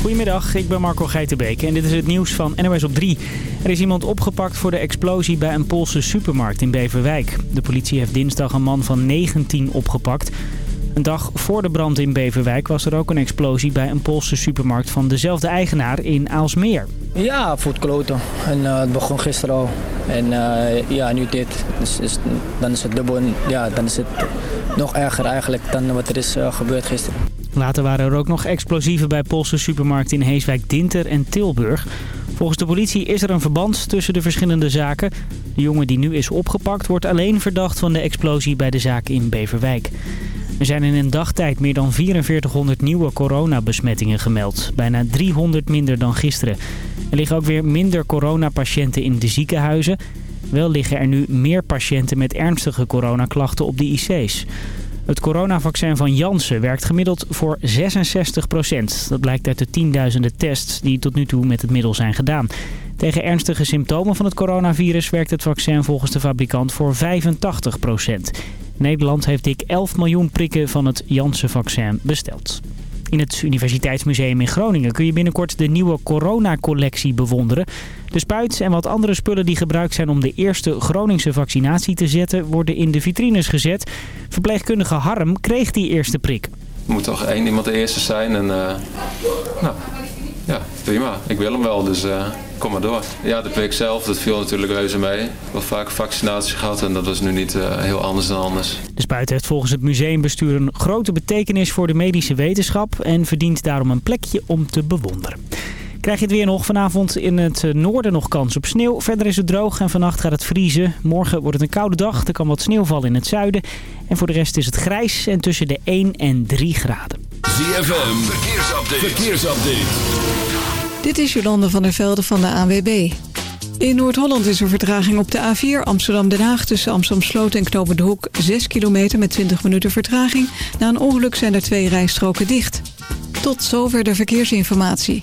Goedemiddag, ik ben Marco Geitenbeek en dit is het nieuws van NOS op 3. Er is iemand opgepakt voor de explosie bij een Poolse supermarkt in Beverwijk. De politie heeft dinsdag een man van 19 opgepakt. Een dag voor de brand in Beverwijk was er ook een explosie bij een Poolse supermarkt van dezelfde eigenaar in Aalsmeer. Ja, voor het kloten. En uh, het begon gisteren al. En uh, ja, nu dit. Dus is, dan is het dubbel. Ja, dan is het nog erger eigenlijk dan wat er is uh, gebeurd gisteren. Later waren er ook nog explosieven bij Poolse supermarkten in Heeswijk, Dinter en Tilburg. Volgens de politie is er een verband tussen de verschillende zaken. De jongen die nu is opgepakt wordt alleen verdacht van de explosie bij de zaak in Beverwijk. Er zijn in een dagtijd meer dan 4400 nieuwe coronabesmettingen gemeld. Bijna 300 minder dan gisteren. Er liggen ook weer minder coronapatiënten in de ziekenhuizen. Wel liggen er nu meer patiënten met ernstige coronaklachten op de IC's. Het coronavaccin van Janssen werkt gemiddeld voor 66% Dat blijkt uit de tienduizenden tests die tot nu toe met het middel zijn gedaan. Tegen ernstige symptomen van het coronavirus werkt het vaccin volgens de fabrikant voor 85% Nederland heeft dik 11 miljoen prikken van het Janssen-vaccin besteld. In het Universiteitsmuseum in Groningen kun je binnenkort de nieuwe coronacollectie bewonderen. De spuit en wat andere spullen die gebruikt zijn om de eerste Groningse vaccinatie te zetten... worden in de vitrines gezet. Verpleegkundige Harm kreeg die eerste prik. Er moet toch één iemand de eerste zijn en... Uh, nou, ja, prima. Ik wil hem wel, dus... Uh kom maar door. Ja, de prik zelf, dat viel natuurlijk reuze mee. Wel vaak vaccinatie gehad en dat was nu niet uh, heel anders dan anders. De spuit heeft volgens het museumbestuur een grote betekenis voor de medische wetenschap... en verdient daarom een plekje om te bewonderen. Krijg je het weer nog. Vanavond in het noorden nog kans op sneeuw. Verder is het droog en vannacht gaat het vriezen. Morgen wordt het een koude dag. Er kan wat sneeuw vallen in het zuiden. En voor de rest is het grijs en tussen de 1 en 3 graden. ZFM, verkeersupdate. verkeersupdate. Dit is Jolande van der Velde van de ANWB. In Noord-Holland is er vertraging op de A4 Amsterdam-Den Haag... tussen Amsterdam-Sloot en Knopen de Hoek 6 kilometer met 20 minuten vertraging. Na een ongeluk zijn er twee rijstroken dicht. Tot zover de verkeersinformatie.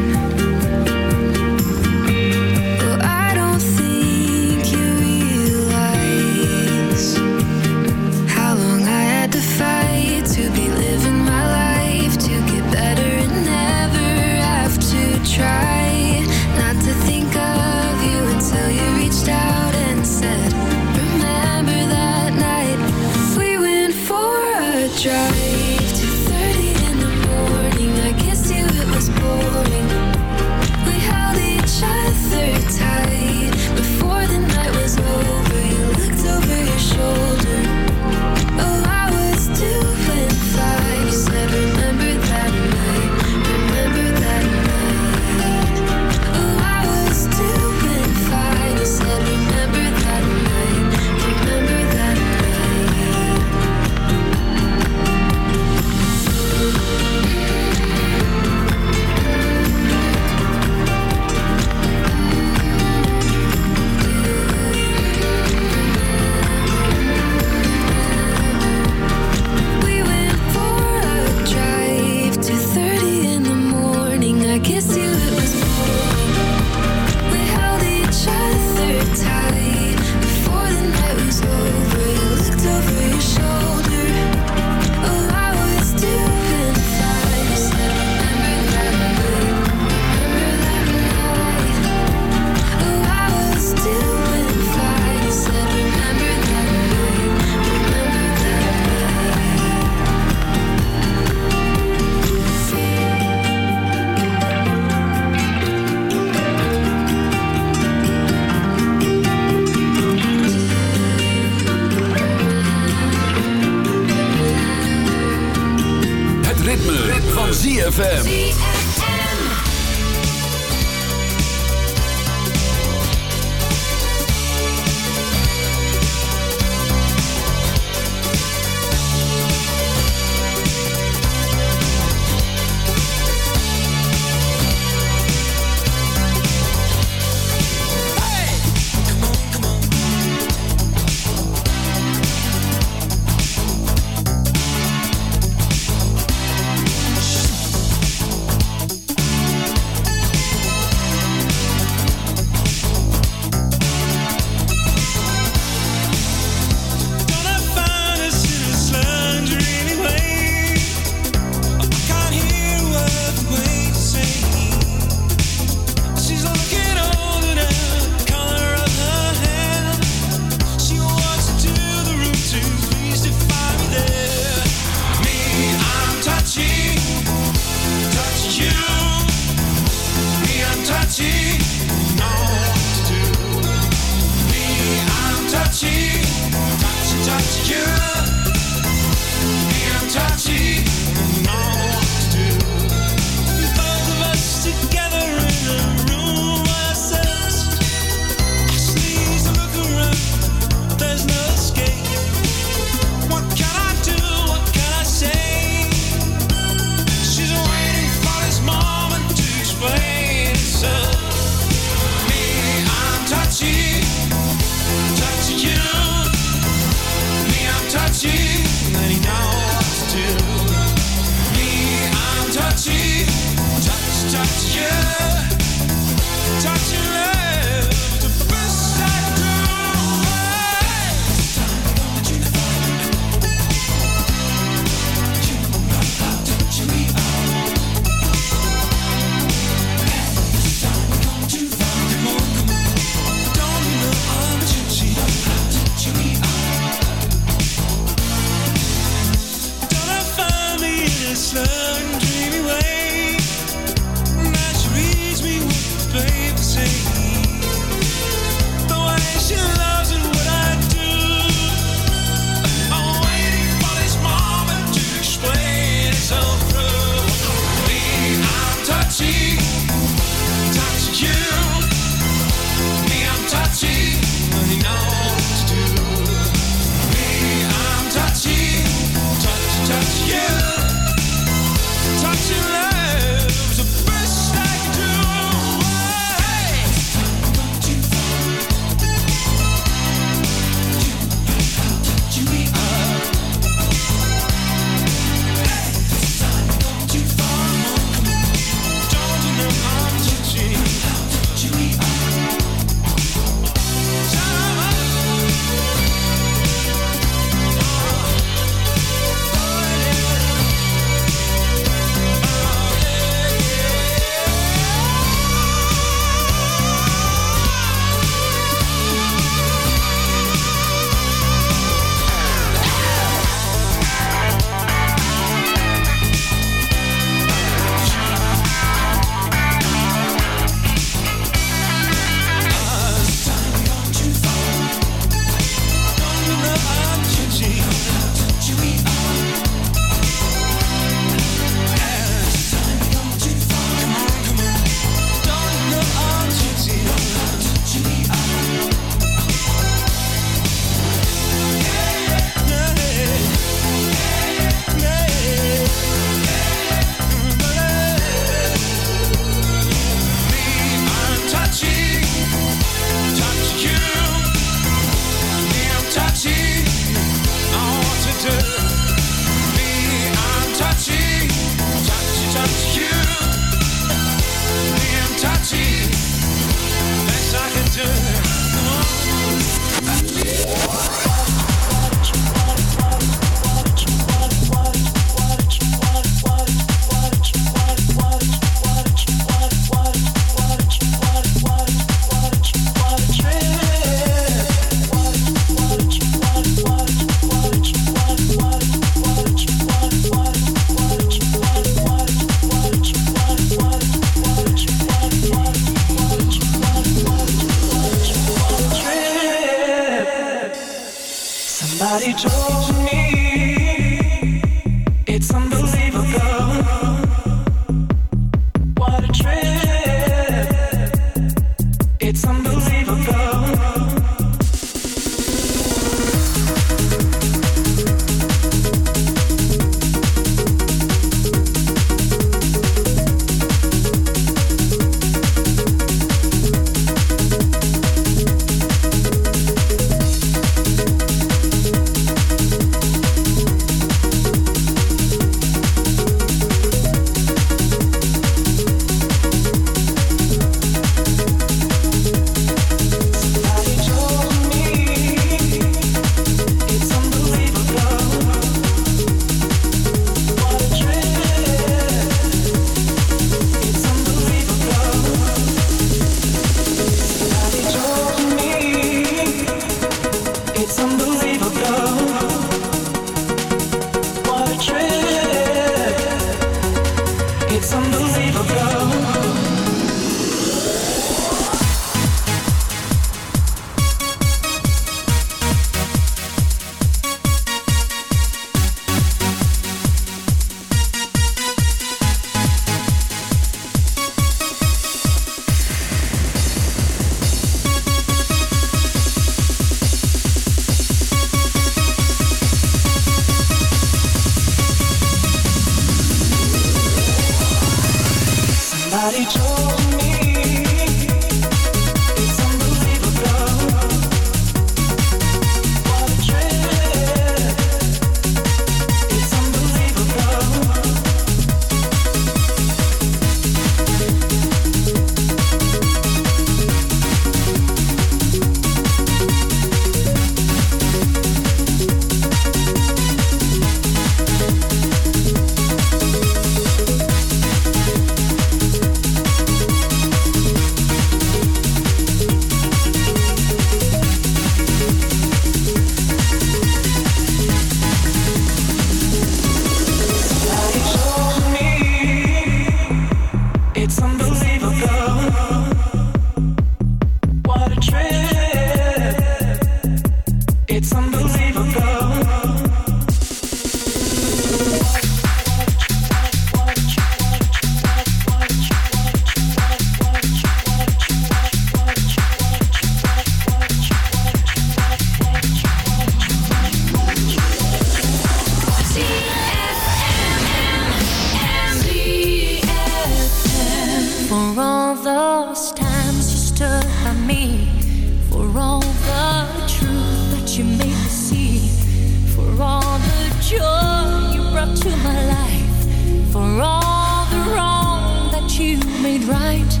for all the wrong that you made right.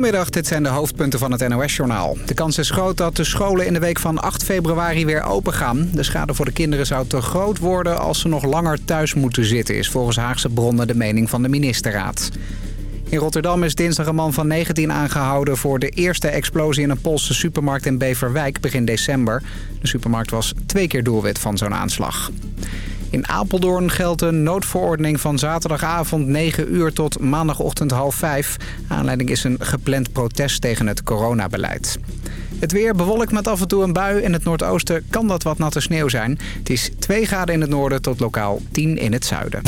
Goedemiddag, dit zijn de hoofdpunten van het NOS-journaal. De kans is groot dat de scholen in de week van 8 februari weer open gaan. De schade voor de kinderen zou te groot worden als ze nog langer thuis moeten zitten... is volgens Haagse bronnen de mening van de ministerraad. In Rotterdam is dinsdag een man van 19 aangehouden... voor de eerste explosie in een Poolse supermarkt in Beverwijk begin december. De supermarkt was twee keer doelwit van zo'n aanslag. In Apeldoorn geldt een noodverordening van zaterdagavond 9 uur tot maandagochtend half 5. Aanleiding is een gepland protest tegen het coronabeleid. Het weer bewolkt met af en toe een bui. In het noordoosten kan dat wat natte sneeuw zijn. Het is 2 graden in het noorden tot lokaal 10 in het zuiden.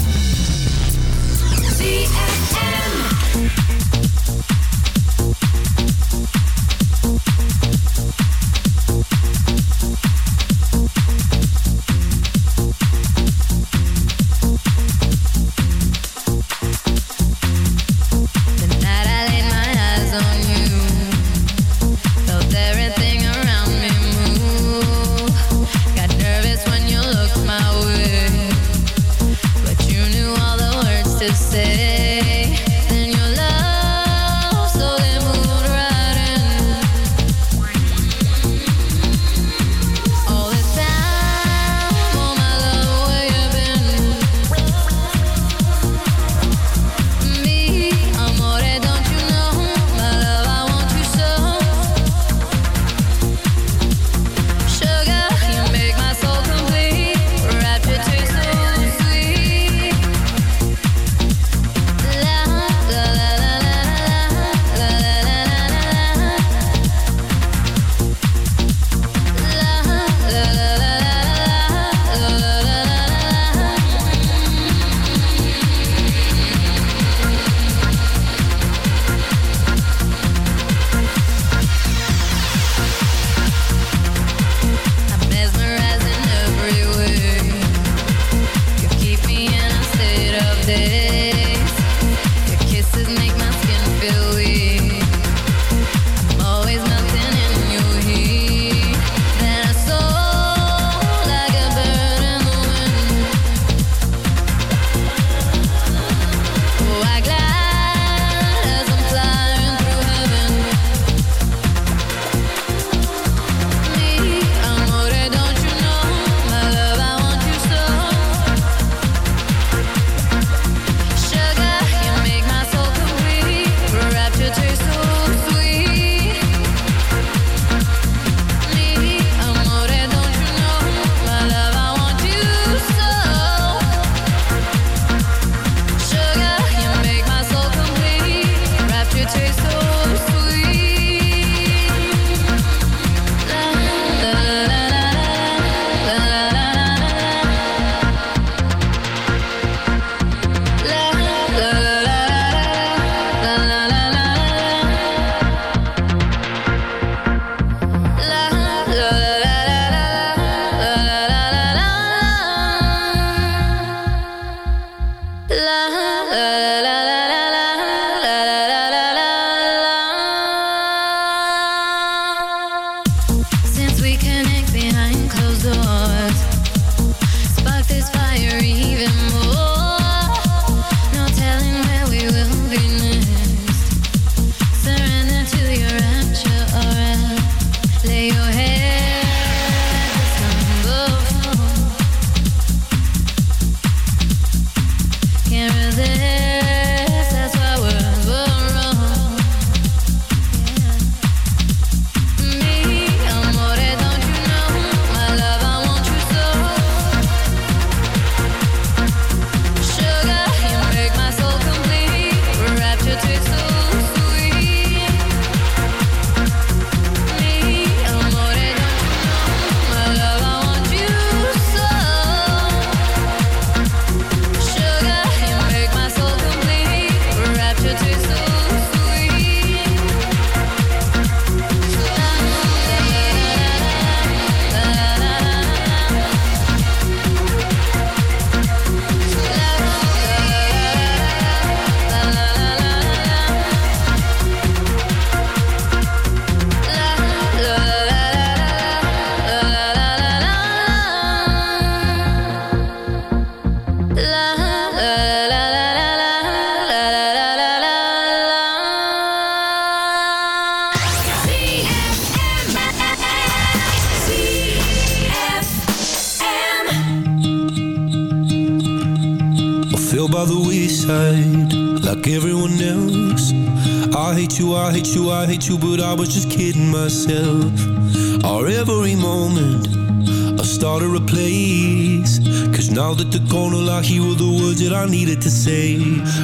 But I was just kidding myself. Our every moment, I started a place. Cause now that the corner I hear were the words that I needed to say.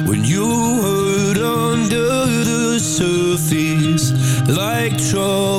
When you hurt under the surface, like troubled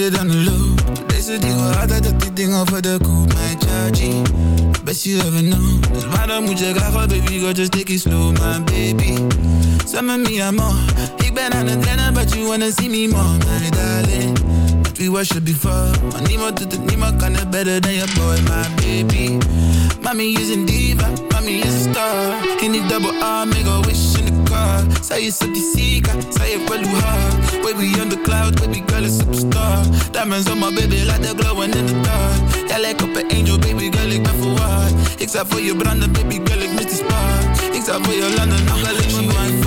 Het aan de loop. Deze dingen altijd dat die dingen voor de koop. Mijn chargy. Best you ever know. Dus waarom moet je graag baby girl just take it slow, my baby. Some me amor. Ik ben aan het rennen, but you wanna see me more, my darling. But we worship before. Maar niemand doet het, niemand kan het better than your boy, my baby. Mommy is een diva, mommy is a star. In die double R, make a wish the. Zij is op die zika, zij heeft wel hoe hard. Baby on the cloud, baby girl is superstar. Diamonds on my baby, like they're glowing in the dark. Jij lijkt op een angel, baby girl, ik ben verwaard. Ik zou voor je branden, baby girl, ik mis die spark. Ik zou voor je landen, nog wel ik mijn.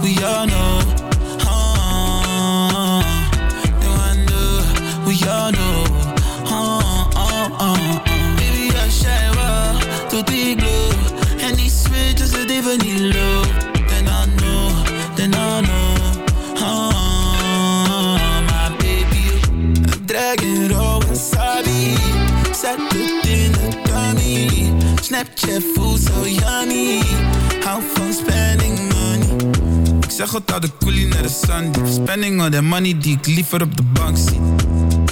We all know. No wonder, we all know. Ah, ah, ah. Baby, I shine well, tot glow. En die switch is het even. Wasabi. Zet het in de dummy. Snapchat voelt zo yummy. Hou van spending money. Ik zeg het al de coolie naar de Sunday. Spending all that money die ik liever op de bank zie.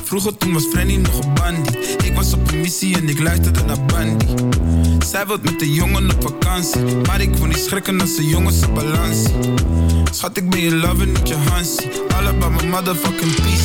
Vroeger toen was Frenny nog een bandie. Ik was op een missie en ik luisterde naar Bandy. Zij wilt met de jongen op vakantie. Maar ik wil niet schrikken als de jongens op balans. Schat, ik ben je lover, niet je Hansie. All about my motherfucking peace,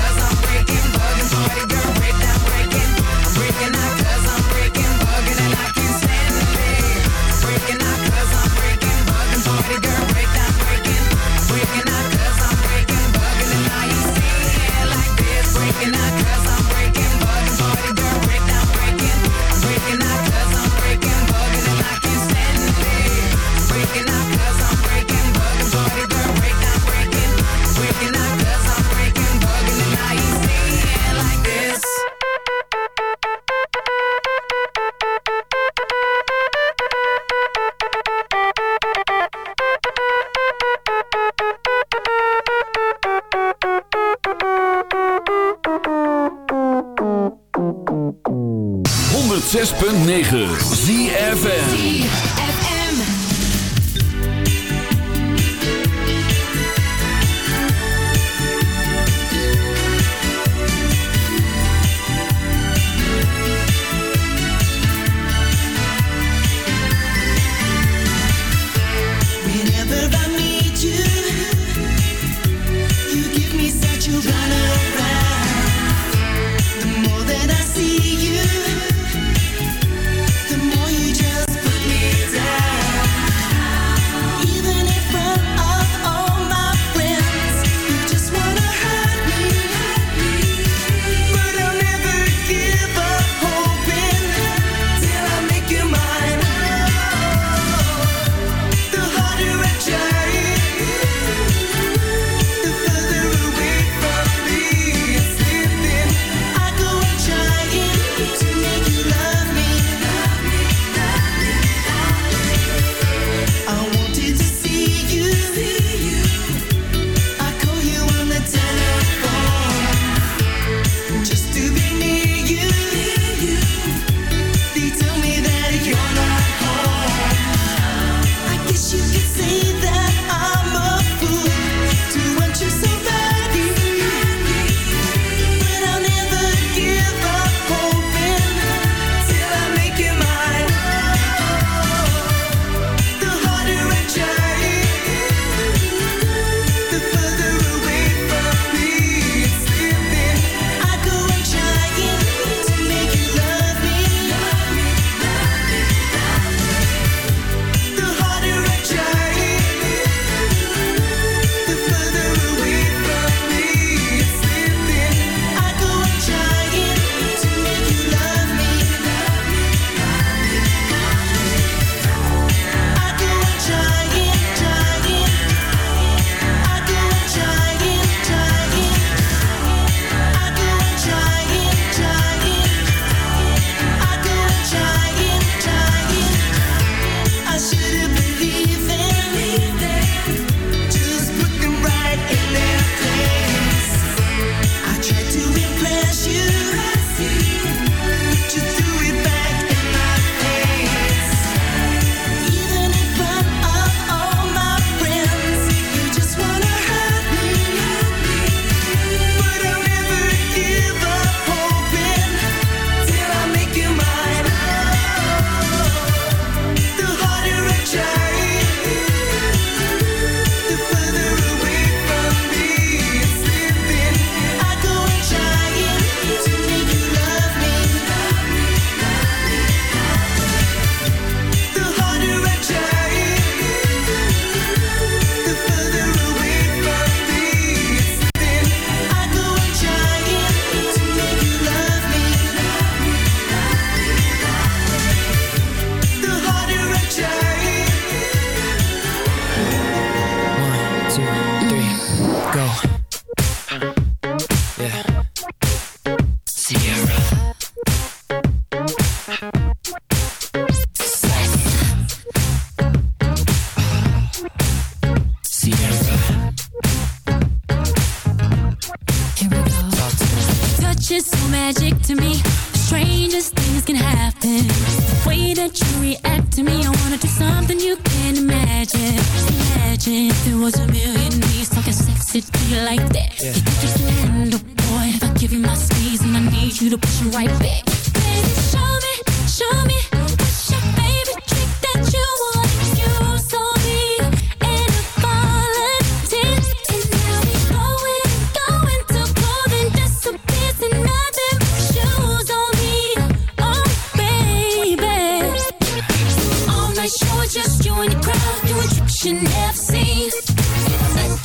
106.9 ZFN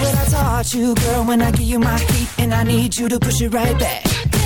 what I taught you, girl, when I give you my heat and I need you to push it right back.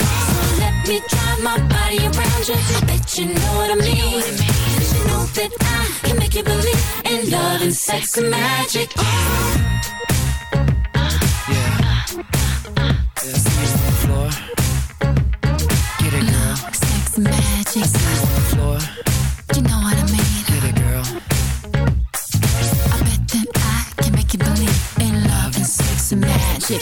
Me drive my body around you. I bet you know what I mean. 'Cause you know that I can make you believe in love and sex and magic. Uh. floor. Get it, girl. Sex and magic. on the floor. You know what I mean. Get it, girl. I bet that I can make you believe in love and sex and magic.